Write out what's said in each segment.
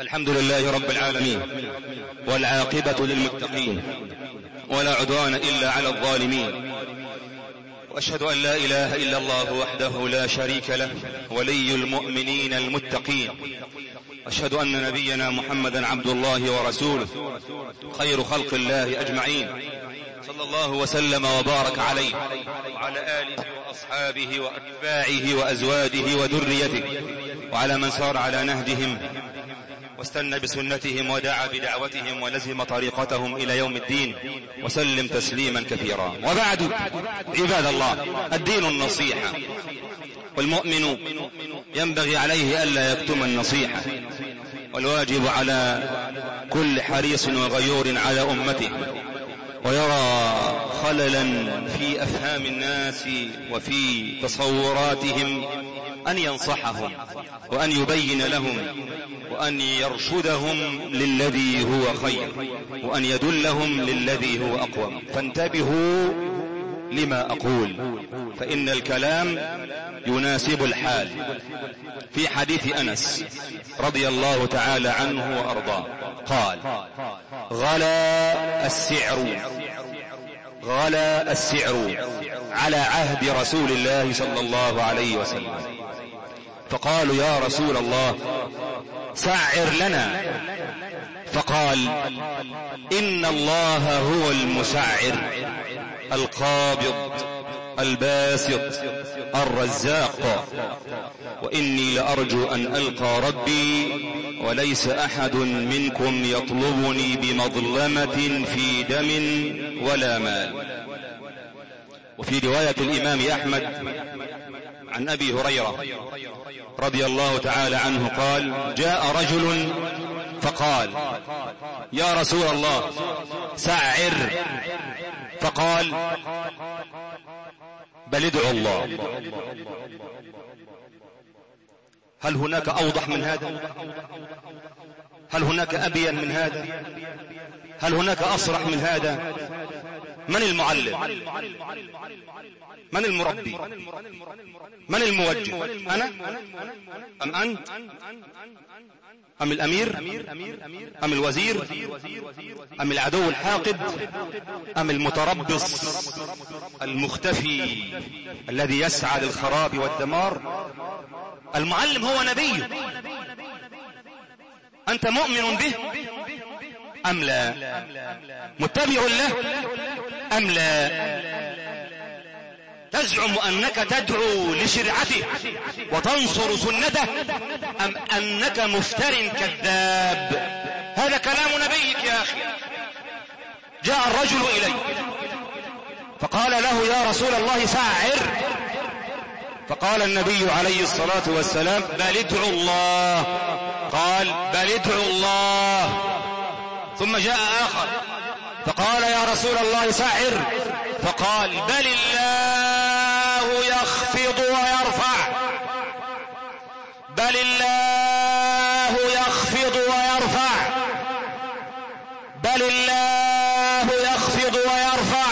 الحمد لله رب العالمين والعاقبة للمتقين ولا عدوان إلا على الظالمين. وأشهد أن لا إله إلا الله وحده لا شريك له ولي المؤمنين المتقين. أشهد أن نبينا محمدا عبد الله ورسوله خير خلق الله أجمعين. صلى الله وسلم وبارك عليه وعلى آله وأصحابه وأتباعه وأزواجه وذريته وعلى من سار على نهجهم واستنى بسنتهم ودعا بدعوتهم ولزم طريقتهم إلى يوم الدين وسلم تسليما كثيرا. وبعد عباد الله الدين النصيحة. والمؤمن ينبغي عليه ألا يكتم النصيحة. والواجب على كل حريص وغيور على أمته. ويرى خللا في أفهام الناس وفي تصوراتهم أن ينصحهم وأن يبين لهم وأن يرشدهم للذي هو خير وأن يدلهم للذي هو أقوم. فانتبهوا لما أقول. فإن الكلام يناسب الحال. في حديث أنس رضي الله تعالى عنه وأرضاه قال غلا السعر غلا السعر على عهد رسول الله صلى الله عليه وسلم. فقالوا يا رسول الله سعر لنا. فقال إن الله هو المسعر القابض الباسط الرزاق. وإني لأرجو أن ألقى ربي وليس أحد منكم يطلبني بمظلمة في دم ولا مال. وفي رواية الإمام أحمد عن أبي هريرة رضي الله تعالى عنه قال جاء رجل فقال يا رسول الله سعر فقال بل ادعوا الله. هل هناك أوضح من هذا؟ هل هناك أبين من هذا؟ هل هناك أصرح من هذا؟ من المعلم؟ من المربي؟ من الموجه؟ أنا؟ أم أنت؟ أم الأمير؟ أم الوزير؟ أم العدو الحاقد؟ أم المتربص المختفي الذي يسعى للخراب والدمار؟ المعلم هو نبي. أنت مؤمن به أم لا؟ متبع له أم لا؟ تزعم أنك تدعو لشرعته وتنصر سنته أم أنك مفتر كذاب؟ هذا كلام نبيك يا أخي. جاء الرجل إليه فقال له يا رسول الله ساعر. فقال النبي عليه الصلاة والسلام بل ادعوا الله. قال بل ادعوا الله. ثم جاء آخر فقال يا رسول الله سعر فقال بل الله. يخفض ويرفع. بل الله يخفض ويرفع. بل الله يخفض ويرفع.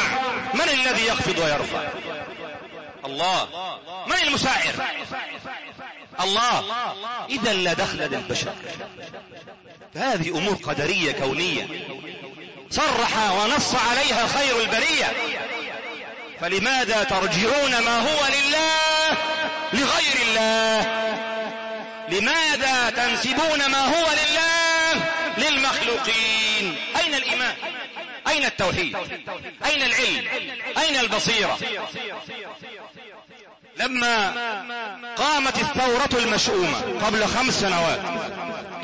من الذي يخفض ويرفع؟ الله. من المساعر؟ الله. إذا لا دخل للبشر. هذه أمور قدرية كونية. صرح ونص عليها خير البرية. فلماذا ترجعون ما هو لله لغير الله؟ لماذا تنسبون ما هو لله للمخلوقين؟ أين الإيمان؟ أين التوحيد؟ أين العلم؟ أين البصيرة؟ لما قامت الثورة المشؤومة قبل خمس سنوات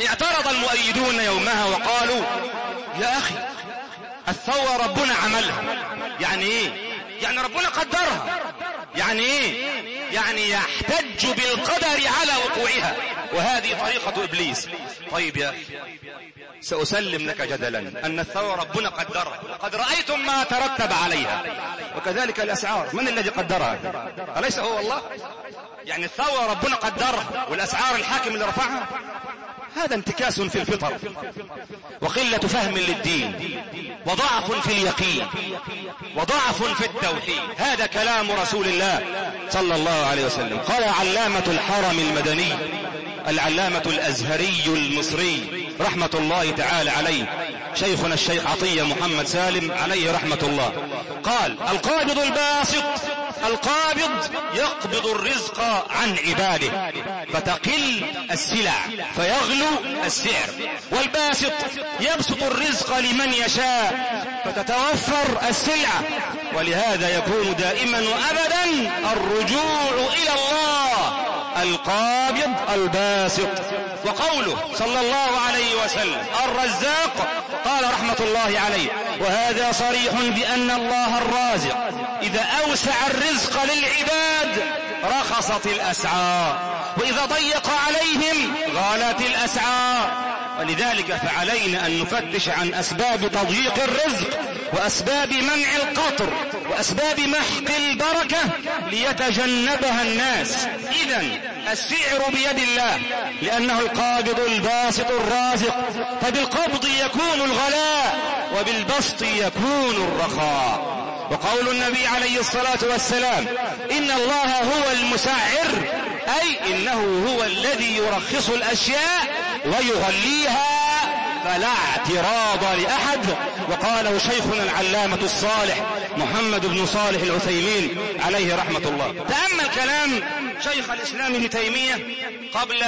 اعترض المؤيدون يومها وقالوا يا أخي الثورة ربنا عملها. يعني إيه؟ يعني ربنا قدرها. يعني إيه؟ يعني يحتج بالقدر على وقوعها. وهذه طريقة إبليس. طيب يا أخي سأسلم لك جدلا أن الثورة ربنا قدرها. قد رأيتم ما ترتب عليها. وكذلك الأسعار. من الذي قدرها؟ أليس هو الله؟ يعني الثورة ربنا قدرها. والأسعار الحاكم اللي رفعها؟ هذا انتكاس في الفطر وقلة فهم للدين وضعف في اليقين وضعف في التوحيد. هذا كلام رسول الله صلى الله عليه وسلم. قال علامة الحرم المدني العلامة الأزهري المصري رحمة الله تعالى عليه شيخنا الشيخ عطية محمد سالم عليه رحمة الله. قال القابض الباسط القابض يقبض الرزق عن عباده فتقل السلع فيغلو السعر والباسط يبسط الرزق لمن يشاء فتتوفر السلعة ولهذا يكون دائما وأبدا الرجوع إلى الله القابض الباسط. وقوله صلى الله عليه وسلم الرزاق قال رحمة الله عليه وهذا صريح بأن الله الرازق. إذا أوسع الرزق للعباد رخصت الأسعار. وإذا ضيق عليهم غالت الأسعار. ولذلك فعلينا أن نفتش عن أسباب تضييق الرزق وأسباب منع القطر وأسباب محق البركة ليتجنبها الناس. إذا السعر بيد الله لأنه القابض الباسط الرازق. فبالقبض يكون الغلاء وبالبسط يكون الرخاء. وقول النبي عليه الصلاة والسلام إن الله هو المسعر أي إنه هو الذي يرخص الأشياء ويغليها. فلا اعتراض لأحد. وقاله شيخنا العلامة الصالح محمد بن صالح العثيمين عليه رحمة الله. تأمل كلام شيخ الإسلام ابن تيمية قبل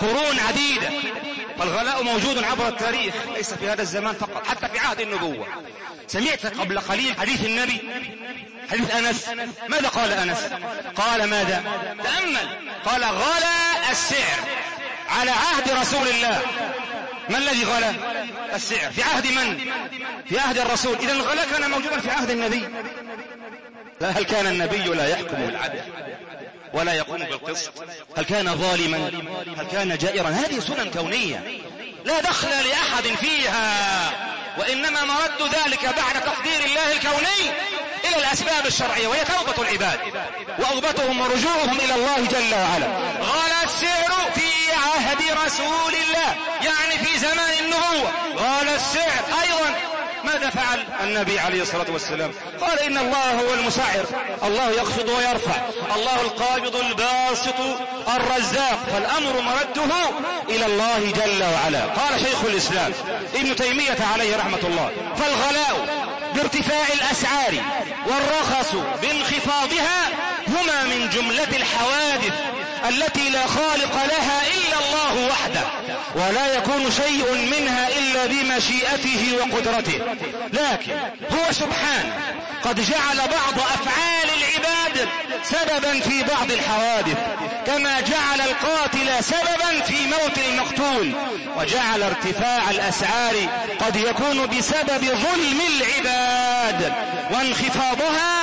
قرون عديدة. فالغلاء موجود عبر التاريخ ليس في هذا الزمان فقط حتى في عهد النبوة. سمعت قبل قليل حديث النبي؟ حديث أنس. ماذا قال أنس؟ قال ماذا؟ تأمل. قال غلا السعر على عهد رسول الله. ما الذي غلا؟ السعر. في عهد من؟ في عهد الرسول. إذا الغلاء كان موجودا في عهد النبي. لا هل كان النبي لا يحكم بالعدل ولا يقوم بالقسط؟ هل كان ظالما؟ هل كان جائرا؟ هذه سنن كونية. لا دخل لأحد فيها. وإنما مرد ذلك بعد تقدير الله الكوني إلى الأسباب الشرعية وهي توبة العباد وأوبتهم ورجوعهم إلى الله جل وعلا. غلا السعر في عهد رسول الله يعني في زمان النبوة. غلا السعر أيضا ماذا فعل النبي عليه الصلاة والسلام؟ قال إن الله هو المسعر. الله يخفض ويرفع. الله القابض الباسط الرزاق. فالأمر مرده إلى الله جل وعلا. قال شيخ الإسلام ابن تيمية عليه رحمة الله فالغلاء بارتفاع الأسعار والرخص بانخفاضها هما من جملة الحوادث التي لا خالق لها إلا الله وحده ولا يكون شيء منها إلا بمشيئته وقدرته. لكن هو سبحانه قد جعل بعض أفعال العباد سببا في بعض الحوادث كما جعل القاتل سببا في موت المقتول وجعل ارتفاع الأسعار قد يكون بسبب ظلم العباد وانخفاضها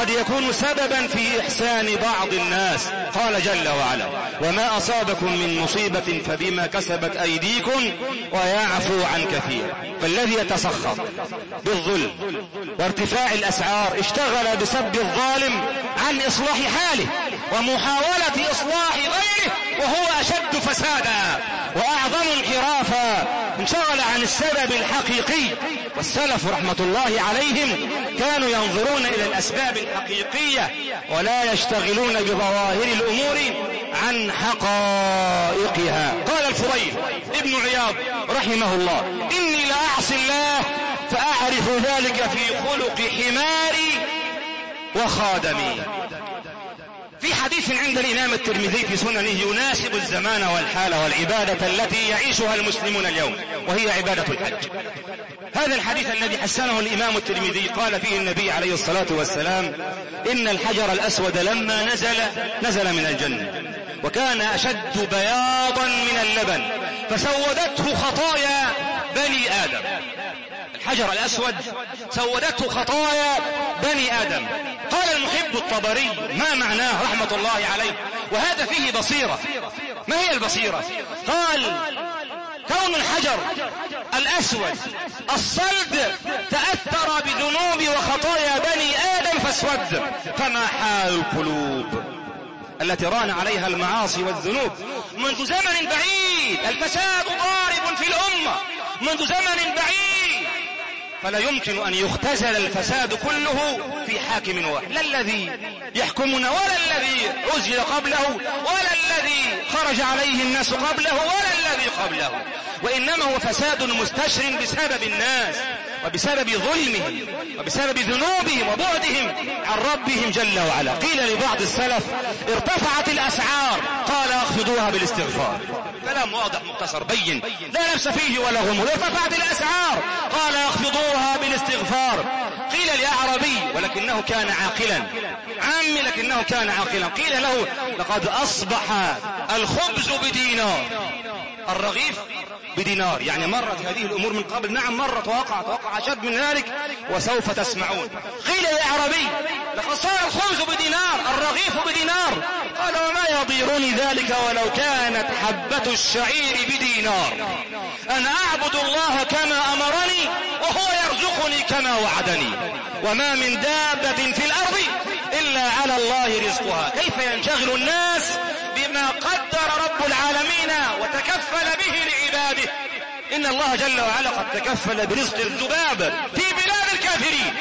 قد يكون سببا في إحسان بعض الناس. قال جل وعلا وما أصابكم من مصيبة فبما كسبت أيديكم ويعفو عن كثير. فالذي يتسخط بالظلم وارتفاع الأسعار اشتغل بسب الظالم عن إصلاح حاله. ومحاولة إصلاح غيره وهو أشد فسادا وأعظم انحرافا انشغل عن السبب الحقيقي. والسلف رحمة الله عليهم كانوا ينظرون إلى الأسباب الحقيقية ولا يشتغلون بظواهر الأمور عن حقائقها. قال الفضيل ابن عياض رحمه الله إني لأعصي الله فأعرف ذلك في خلق حماري وخادمي. في حديث عند الإمام الترمذي في سننه يناسب الزمان والحال والعبادة التي يعيشها المسلمون اليوم وهي عبادة الحج. هذا الحديث الذي حسنه الإمام الترمذي قال فيه النبي عليه الصلاة والسلام إن الحجر الأسود لما نزل نزل من الجنة وكان أشد بياضا من اللبن فسودته خطايا بني آدم. الحجر الأسود سودته خطايا بني آدم. قال المحب الطبري ما معناه رحمة الله عليه؟ وهذا فيه بصيرة. ما هي البصيرة؟ قال كون الحجر الأسود الصلد تأثر بذنوب وخطايا بني آدم فاسود. فما حال القلوب التي ران عليها المعاصي والذنوب؟ منذ زمن بعيد الفساد ضارب في الأمة. منذ زمن بعيد فلا يمكن أن يختزل الفساد كله في حاكم واحد. لا الذي يحكمنا ولا الذي عزل قبله ولا الذي خرج عليه الناس قبله ولا الذي قبله. وإنما هو فساد مستشر بسبب الناس وبسبب ظلمهم وبسبب ذنوبهم وبعدهم عن ربهم جل وعلا. قيل لبعض السلف ارتفعت الأسعار قال أخفضوها بالاستغفار. كلام واضح مختصر بين. لا نفس فيه ولا غموض. ارتفعت الأسعار. قال أخفضوها بالاستغفار. قيل لأعربي ولكنه كان عاقلا. عامي لكنه كان عاقلا. قيل له لقد أصبح الخبز بدينار. الرغيف بدينار. يعني مرت هذه الأمور من قبل. نعم مرت ووقعت وقع أشد من ذلك وسوف تسمعون. قيل يا عربي لقد صار الخبز بدينار الرغيف بدينار. قال وما يضيرني ذلك ولو كانت حبة الشعير بدينار؟ أنا أعبد الله كما أمرني وهو يرزقني كما وعدني. وما من دابة في الأرض إلا على الله رزقها. كيف ينشغل الناس بما قدر رب العالمين وتكفل به لعباده. إن الله جل وعلا قد تكفل برزق الذباب في بلاد الكافرين.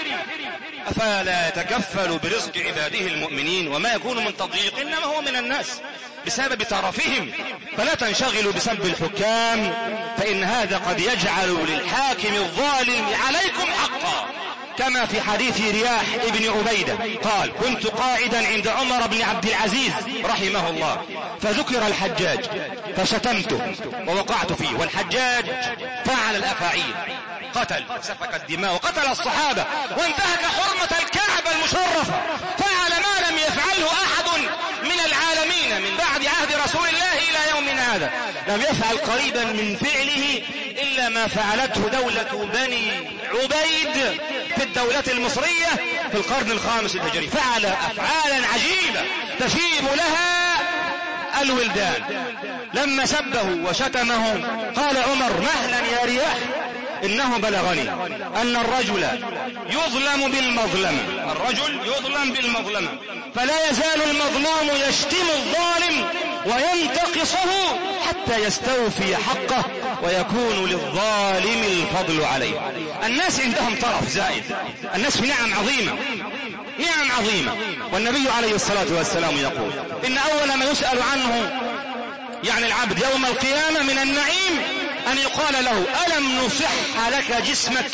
أفلا يتكفل برزق عباده المؤمنين وما يكون من تضييق؟ إنما هو من الناس بسبب طرفهم فلا تنشغلوا بسب الحكام فإن هذا قد يجعل للحاكم الظالم عليكم حقا. كما في حديث رياح ابن عبيدة. قال كنت قاعدا عند عمر بن عبد العزيز رحمه الله. فذكر الحجاج فشتمته ووقعت فيه. والحجاج فعل الأفاعيل قتل سفك الدماء وقتل الصحابة وانتهك حرمة الكعبة المشرفة فعل ما لم يفعله أحد من العالمين من بعد عهد رسول الله إلى يومنا هذا. لم يفعل قريبا من فعله إلا ما فعلته دولة بني عبيد. في الدولة المصرية في القرن الخامس الهجري. فعل أفعالا عجيبة تشيب لها الولدان. لما سبه وشتمه قال عمر مهلا يا رياح إنه بلغني أن الرجل يظلم بالمظلمة الرجل يظلم بالمظلمة فلا يزال المظلوم يشتم الظالم وينتقصه حتى يستوفي حقه ويكون للظالم الفضل عليه. الناس عندهم طرف زائد. الناس في نعم عظيمة. نعم عظيمة. والنبي عليه الصلاة والسلام يقول إن أول ما يسأل عنه يعني العبد يوم القيامة من النعيم أن يقال له ألم نصح لك جسمك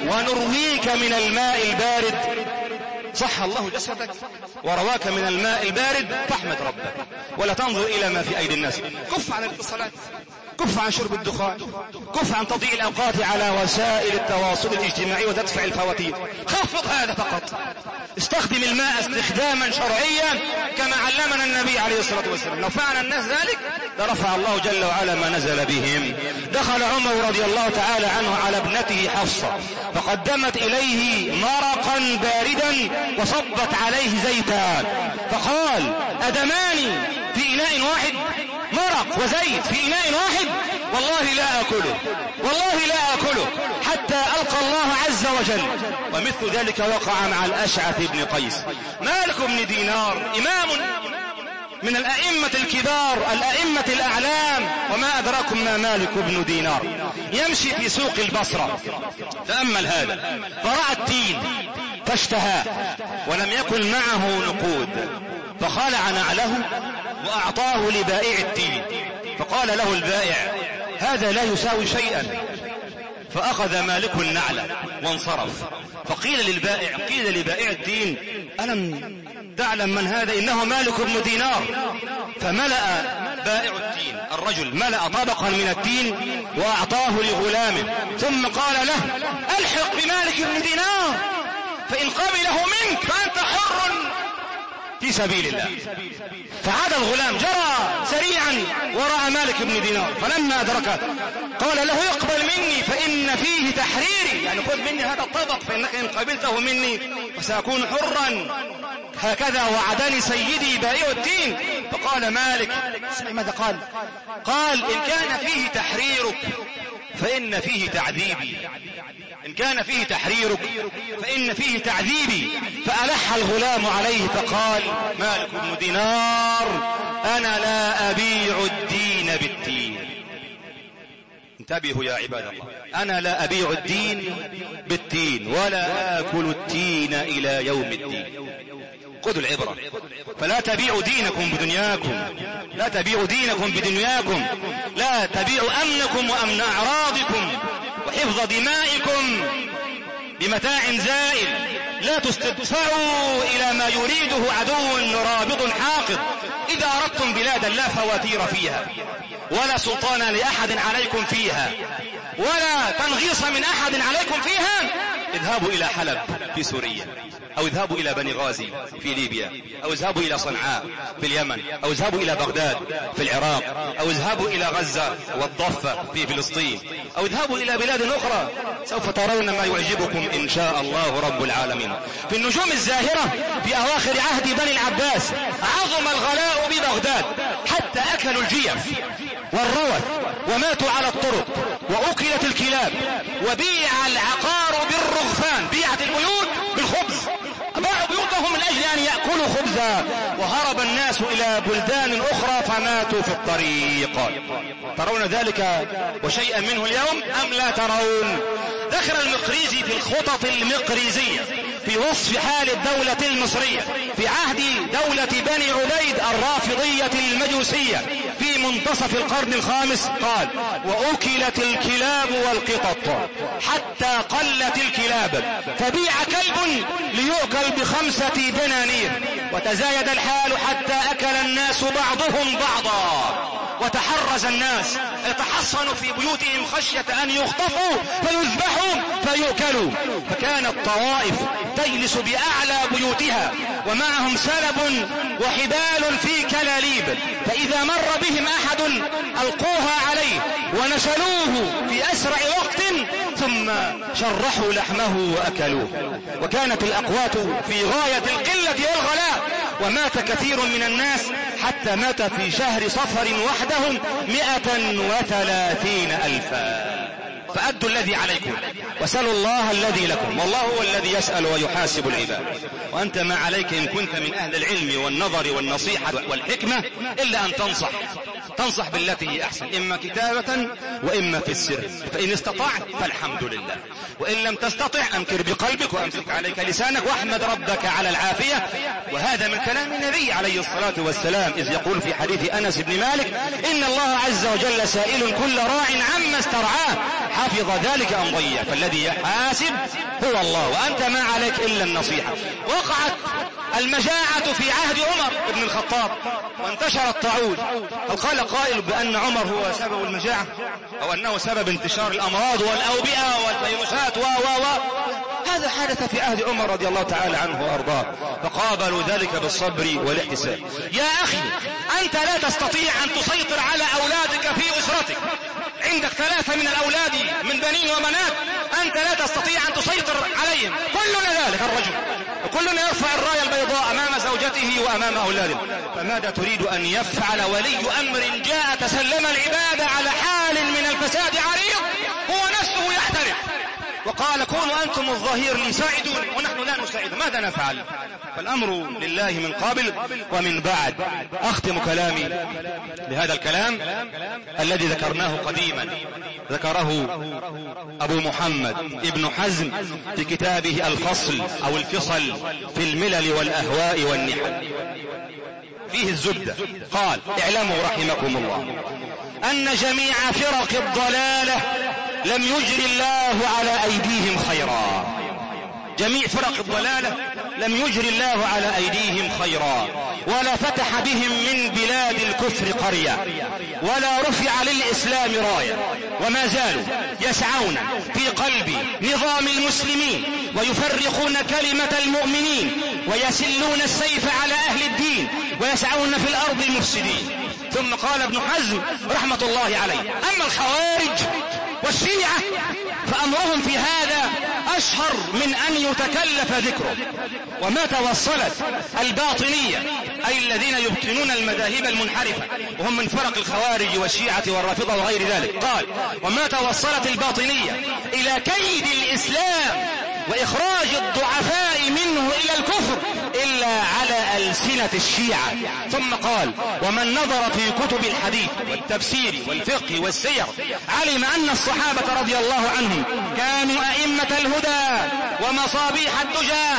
ونرويك من الماء البارد؟ صح الله جسدك ورواك من الماء البارد فاحمد ربك. ولا تنظر إلى ما في أيدي الناس. كف عن الاتصالات. كف عن شرب الدخان كف عن تضييع الأوقات على وسائل التواصل الاجتماعي وتدفع الفواتير. خفض هذا فقط. استخدم الماء استخداما شرعيا كما علمنا النبي عليه الصلاة والسلام. لو فعل الناس ذلك لرفع الله جل وعلا ما نزل بهم. دخل عمر رضي الله تعالى عنه على ابنته حفصة فقدمت إليه مرقا باردا وصبت عليه زيتا فقال أدماني في إناء واحد مرق وزيت في إناء واحد والله لا أكله. والله لا أكله. حتى ألقى الله عز وجل. ومثل ذلك وقع مع الأشعث بن قيس. مالك بن دينار إمام من الأئمة الكبار الأئمة الأعلام. وما أدراكم ما مالك بن دينار. يمشي في سوق البصرة. تأمل هذا. فرأى التين فاشتهاه ولم يكن معه نقود. فخلع نعله وأعطاه لبائع التين. فقال له البائع هذا لا يساوي شيئا. فأخذ مالك النعل وانصرف. فقيل للبائع قيل لبائع الدين ألم تعلم من هذا؟ إنه مالك بن دينار. فملأ بائع التين الرجل ملأ طبقا من التين وأعطاه لغلامه ثم قال له ألحق بمالك بن دينار فإن قبله منك فأنت حر. في سبيل الله. فعاد الغلام جرى سريعا وراء مالك بن دينار فلما أدركه قال له اقبل مني فإن فيه تحريري. يعني خذ مني هذا الطبق فإنك إن قبلته مني فسأكون حرا. هكذا وعدني سيدي بائع الدين. فقال مالك ماذا قال؟ قال إن كان فيه تحريرك فإن فيه تعذيبي. إن كان فيه تحريرك فإن فيه تعذيبي فألح الغلام عليه فقال مالك بن دينار أنا لا أبيع الدين بالدين. انتبهوا يا عباد الله أنا لا أبيع الدين بالتين ولا آكل التين إلى يوم الدين. خذوا العبرة. فلا تبيعوا دينكم بدنياكم. لا تبيعوا دينكم بدنياكم. لا تبيعوا أمنكم وأمن أعراضكم وحفظ دمائكم بمتاع زائل. لا تستدفعوا إلى ما يريده عدو رابط حاقد. إذا أردتم بلادا لا فواتير فيها ولا سلطان لأحد عليكم فيها ولا تنغيص من أحد عليكم فيها اذهبوا إلى حلب في سوريا. أو اذهبوا إلى بني غازي في ليبيا أو اذهبوا إلى صنعاء في اليمن أو اذهبوا إلى بغداد في العراق أو اذهبوا إلى غزة والضفة في فلسطين أو اذهبوا إلى بلاد أخرى. سوف ترون ما يعجبكم إن شاء الله رب العالمين. في النجوم الزاهرة في أواخر عهد بني العباس عظم الغلاء ببغداد حتى أكلوا الجيف والروث وماتوا على الطرق وأكلت الكلاب وبيع العقار بالرغفان بيعت البيوت بالخبز. بيوتهم من أجل أن يأكلوا خبزا وهرب الناس إلى بلدان أخرى فماتوا في الطريق. ترون ذلك وشيئا منه اليوم أم لا ترون؟ ذكر المقريزي في الخطط المقريزية. في وصف حال الدولة المصرية في عهد دولة بني عبيد الرافضية المجوسية في منتصف القرن الخامس قال وأكلت الكلاب والقطط حتى قلت الكلاب فبيع كلب ليؤكل بخمسة دنانير وتزايد الحال حتى أكل الناس بعضهم بعضا وتحرز الناس يتحصنوا في بيوتهم خشية أن يخطفوا فيذبحوا فيؤكلوا. فكانت طوائف تجلس بأعلى بيوتها ومعهم سلب وحبال في كلاليب. فإذا مر بهم أحد ألقوها عليه ونشلوه في أسرع وقت ثم شرحوا لحمه وأكلوه. وكانت الأقوات في غاية القلة والغلاء. ومات كثير من الناس حتى مات في شهر صفر وحدهم مئة وثلاثين ألفا. فأدوا الذي عليكم. وسلوا الله الذي لكم. والله هو الذي يسأل ويحاسب العباد. وأنت ما عليك إن كنت من أهل العلم والنظر والنصيحة والحكمة إلا أن تنصح. تنصح بالتي هي أحسن. إما كتابة وإما في السر. فإن استطعت فالحمد لله. وإن لم تستطع أنكر بقلبك وأمسك عليك لسانك واحمد ربك على العافية. وهذا من كلام النبي عليه الصلاة والسلام. إذ يقول في حديث أنس بن مالك إن الله عز وجل سائل كل راع عما استرعاه. حفظ ذلك أم ضيع فالذي يحاسب هو الله وأنت ما عليك إلا النصيحة. وقعت المجاعة في عهد عمر بن الخطاب وانتشر الطاعون. هل قال قائل بأن عمر هو سبب المجاعة؟ أو أنه سبب انتشار الأمراض والأوبئة والفيروسات و و و. هذا حدث في عهد عمر رضي الله تعالى عنه وأرضاه. فقابلوا ذلك بالصبر والاحتساب. يا أخي أنت لا تستطيع أن تسيطر على أولادك في أسرتك. عندك ثلاثة من الأولاد من بنين وبنات أنت لا تستطيع أن تسيطر عليهم. كلنا ذلك الرجل. وكلنا يرفع الراية البيضاء أمام زوجته وأمام أولاده. فماذا تريد أن يفعل ولي أمر جاء تسلم العبادة على حال من الفساد عريض؟ هو نفسه يحترق. وقال كونوا أنتم الظهير لي ونحن لا نساعد. ماذا نفعل؟ فالأمر لله من قبل ومن بعد. أختم كلامي بهذا الكلام الذي ذكرناه قديما. ذكره أبو محمد ابن حزم في كتابه الفصل أو الفصل في الملل والأهواء والنحل. فيه الزبدة. قال اعلموا رحمكم الله أن جميع فرق الضلالة لم يجري الله على أيديهم خيرا. جميع فرق الضلالة لم يجري الله على أيديهم خيرا. ولا فتح بهم من بلاد الكفر قرية. ولا رفع للإسلام راية. وما زالوا يسعون في قلب نظام المسلمين ويفرقون كلمة المؤمنين ويسلون السيف على أهل الدين ويسعون في الأرض المفسدين ثم قال ابن حزم رحمة الله عليه أما الخوارج والشيعة فأمرهم في هذا أشهر من أن يتكلف ذكره. وما توصلت الباطنية أي الذين يبطنون المذاهب المنحرفة وهم من فرق الخوارج والشيعة والرافضة وغير ذلك. قال وما توصلت الباطنية إلى كيد الإسلام وإخراج الضعفاء منه إلى الكفر. إلا على ألسنة الشيعة. ثم قال ومن نظر في كتب الحديث والتفسير والفقه والسير علم أن الصحابة رضي الله عنهم كانوا أئمة الهدى ومصابيح الدجى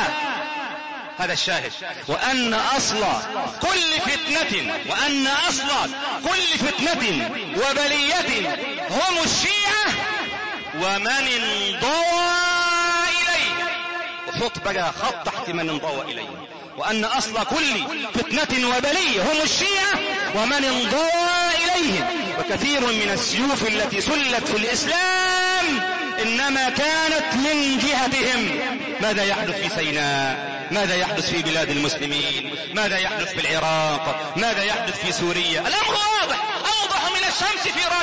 هذا الشاهد. وأن أصل كل فتنة وأن أصل كل فتنة وبلية هم الشيعة. ومن انضوى بقى خط تحت من انضوى إليه. وأن أصل كل فتنة وبلية هم الشيعة ومن انضوى إليهم. وكثير من السيوف التي سلت في الإسلام إنما كانت من جهتهم. ماذا يحدث في سيناء؟ ماذا يحدث في بلاد المسلمين؟ ماذا يحدث في العراق؟ ماذا يحدث في سوريا؟ الأمر واضح. أوضح من الشمس في رابعة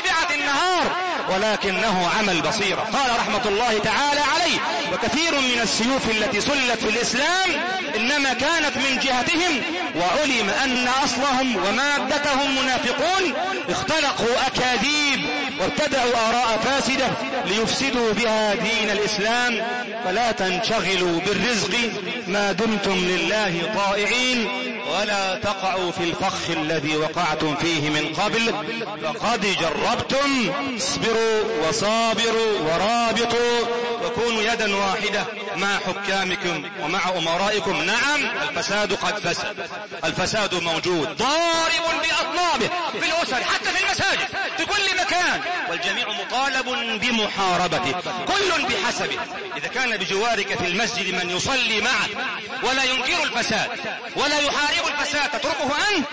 النهار ولكنه عمل بصيرة. قال رحمة الله تعالى عليه وكثير من السيوف التي سلت في الإسلام إنما كانت من جهتهم وعلم أن أصلهم ومادتهم منافقون اختلقوا أكاذيب وابتدعوا آراء فاسدة ليفسدوا بها دين الإسلام. فلا تنشغلوا بالرزق ما دمتم لله طائعين. ولا تقعوا في الفخ الذي وقعتم فيه من قبل. فقد جربتم اصبروا وصابروا ورابطوا. وكونوا يدا واحدة مع حكامكم ومع أمرائكم. نعم الفساد قد فسد. الفساد موجود. ضارب بأطنابه في الأسر حتى في المساجد في كل مكان. والجميع مطالب بمحاربته كل بحسبه. إذا كان بجوارك في المسجد من يصلي معك ولا ينكر الفساد ولا يحارب الفساد تتركه أنت.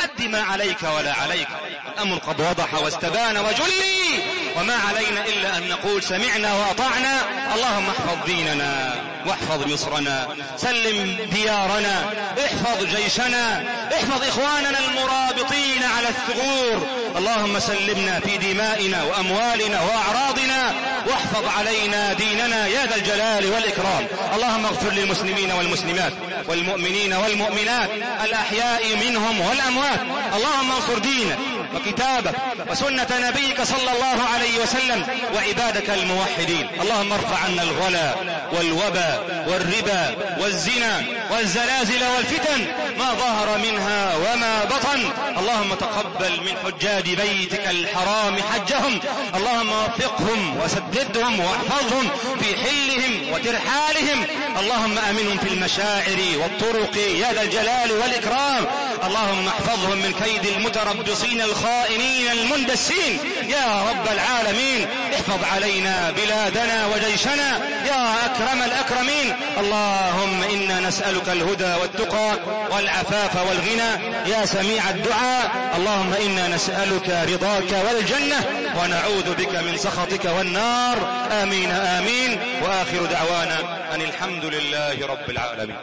أد ما عليك ولا عليك. الأمر قد وضح واستبان وجلي. وما علينا إلا أن نقول سمعنا وأطعنا. اللهم احفظ ديننا واحفظ مصرنا. سلم ديارنا. احفظ جيشنا. احفظ إخواننا المرابطين على الثغور. اللهم سلمنا في دمائنا وأموالنا وأعراضنا. واحفظ علينا ديننا يا ذا الجلال والإكرام. اللهم اغفر للمسلمين والمسلمات والمؤمنين والمؤمنات. الأحياء منهم والأموات. اللهم انصر دينك. وكتابك وسنة نبيك صلى الله عليه وسلم وعبادك الموحدين. اللهم ارفع عنا الغلا والوبا والربا والزنا والزلازل والفتن ما ظهر منها وما بطن. اللهم تقبل من حجاج بيتك الحرام حجهم. اللهم وفقهم وسددهم واحفظهم في حلهم وترحالهم. اللهم آمنهم في المشاعر والطرق. يا ذا الجلال والإكرام. اللهم احفظهم من كيد المتربصين الخائنين المندسين. يا رب العالمين احفظ علينا بلادنا وجيشنا. يا أكرم الأكرمين. اللهم إنا نسألك الهدى والتقى والعفاف والغنى. يا سميع الدعاء. اللهم إنا نسألك رضاك والجنة. ونعوذ بك من سخطك والنار. آمين آمين. وآخر دعوانا أن الحمد لله رب العالمين.